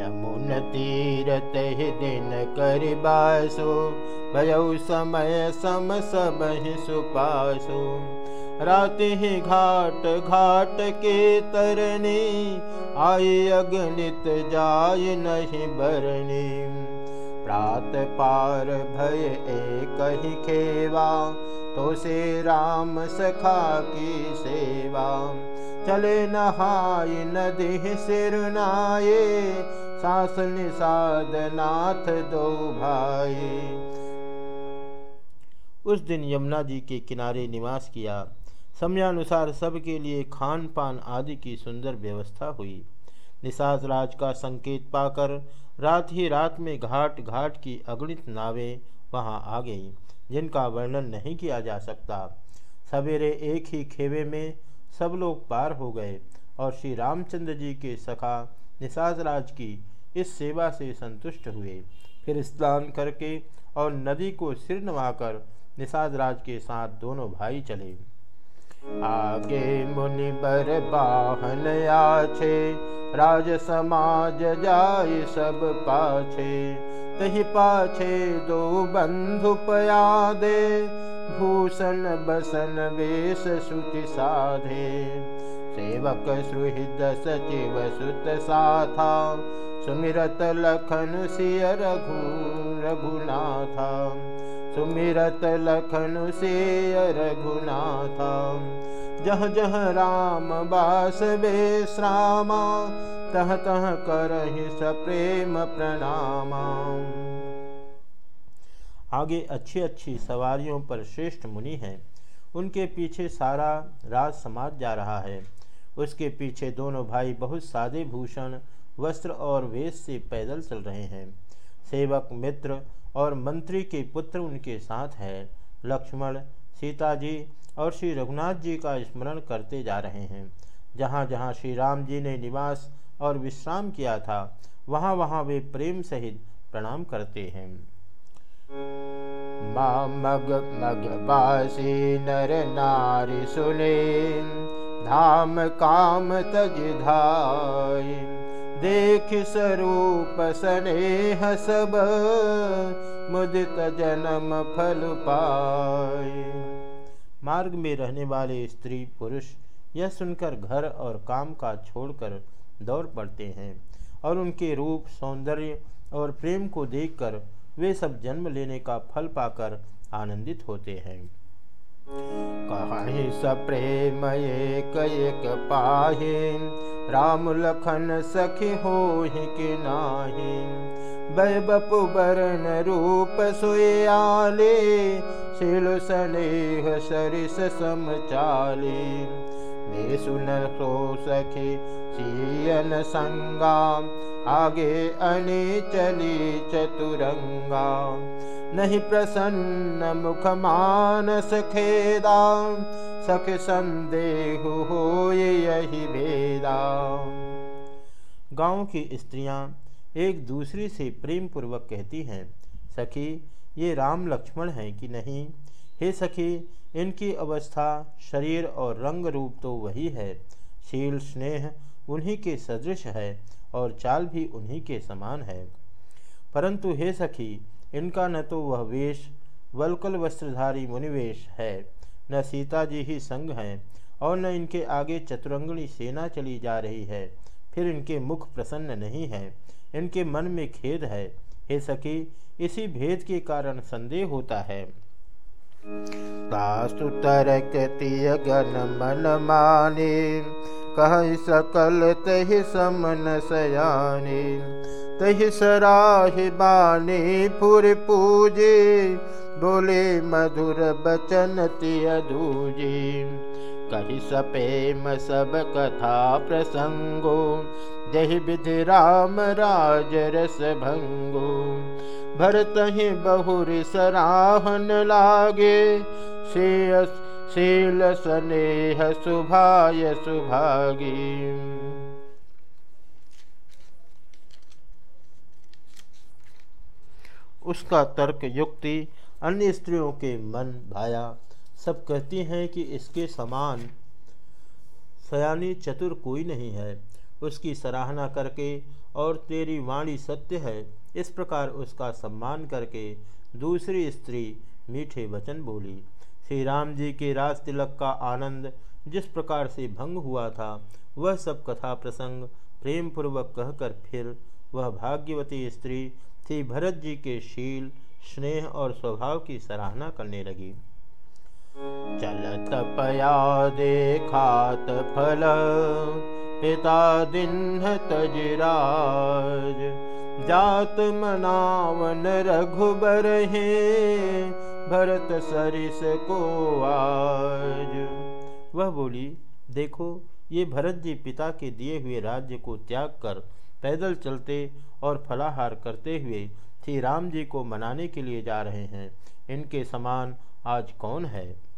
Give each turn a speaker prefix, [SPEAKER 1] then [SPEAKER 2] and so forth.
[SPEAKER 1] यमुन तीरत दिन कर बासो भयउ समय सम सब सुपासो। रात ही घाट घाट के तरनी आई अगणित जाय नहीं बरनी प्रात पार भय एक ही खेवा तो से राम सखा की सेवा। चले नहाय नदी सिर नाये सास निषाद नाथ दो भाई। उस दिन यमुना जी के किनारे निवास किया। समयानुसार सबके लिए खान पान आदि की सुंदर व्यवस्था हुई। निषाद राज का संकेत पाकर रात ही रात में घाट घाट की अगणित नावें वहाँ आ गईं, जिनका वर्णन नहीं किया जा सकता। सवेरे एक ही खेवे में सब लोग पार हो गए और श्री रामचंद्र जी के सखा निषाद राज की इस सेवा से संतुष्ट हुए। फिर स्नान करके और नदी को सिर नवाकर निषाद राज के साथ दोनों भाई चले। आगे मुनि बर बाहन आछे, राज समाज जाय सब पाछे। तही पाछे दो बंधु पयादे, भूषण बसन वेश सुति साधे। सेवक सुहृद सचिव सुत साथा सुमिरत लखन सिय रघु रघुनाथा। सुमिरत लखन से रघुनाथ। जह जह राम बास बेश्रामा तह तह करहि सप्रेम प्रणाम। आगे अच्छी अच्छी सवारियों पर श्रेष्ठ मुनि हैं। उनके पीछे सारा राज समाज जा रहा है। उसके पीछे दोनों भाई बहुत सादे भूषण वस्त्र और वेश से पैदल चल रहे हैं। सेवक, मित्र और मंत्री के पुत्र उनके साथ हैं। लक्ष्मण सीता जी और श्री रघुनाथ जी का स्मरण करते जा रहे हैं। जहाँ जहाँ श्री राम जी ने निवास और विश्राम किया था, वहाँ वहाँ वे प्रेम सहित प्रणाम करते हैं। मग मग बासी नर नारी सुने, धाम काम तज धाई। देख स्वरूप स्नेह सब, मुदित जन्म फल पाए। मार्ग में रहने वाले स्त्री पुरुष यह सुनकर घर और काम का छोड़कर दौड़ पड़ते हैं और उनके रूप, सौंदर्य और प्रेम को देखकर वे सब जन्म लेने का फल पाकर आनंदित होते हैं। कहीं सप्रेम एक एक पाही। राम लखन सखी हो कि नाही? बै बपु बरन रूप आले शिल स्नेह सरिस सम चाले। मे सुन सो सखी सियन संगा आगे अने चली चतुरंगा। नहीं प्रसन्न मुख मानस खेदा सख संदेह हो यही भेदा। गाँव की स्त्रियाँ एक दूसरे से प्रेम पूर्वक कहती हैं, सखी, ये राम लक्ष्मण हैं कि नहीं? हे सखी, इनकी अवस्था शरीर और रंग रूप तो वही है। शील स्नेह उन्हीं के सदृश है और चाल भी उन्हीं के समान है। परंतु हे सखी, इनका न तो वह वेश, वलकल वस्त्रधारी मुनिवेश है। न सीता जी ही संग हैं और न इनके आगे चतुरंगणी सेना चली जा रही है। फिर इनके मुख प्रसन्न नहीं है। इनके मन में खेद है। हे सखी, इसी भेद के कारण संदेह होता है। कह सकल तहि समन सयानी। तहि सराहि बानी पुर पूजे, बोले मधुर बचन तियधूजी कही सपेम सब कथा प्रसंगो, जहि विधि राम राज रस भंगो। भरत ही बहुर सराहन लागे शील स्नेह सुभाय सुभागी। उसका तर्क युक्ति, अन्य स्त्रियों के मन भाया, सब कहती हैं कि इसके समान सयानी चतुर कोई नहीं है। उसकी सराहना करके और तेरी वाणी सत्य है, इस प्रकार उसका सम्मान करके दूसरी स्त्री मीठे वचन बोली। श्री राम जी के राज तिलक का आनंद जिस प्रकार से भंग हुआ था, वह सब कथा प्रसंग प्रेम पूर्वक कहकर फिर वह भाग्यवती स्त्री श्री भरत जी के शील, स्नेह और स्वभाव की सराहना करने लगी। चलत पया देखात फल, पिता दिन तजराज। जात मनावन रघुबर हे, भरत सरिस को आज। वह बोली, देखो, ये भरत जी पिता के दिए हुए राज्य को त्याग कर पैदल चलते और फलाहार करते हुए श्री राम जी को मनाने के लिए जा रहे हैं। इनके समान आज कौन है?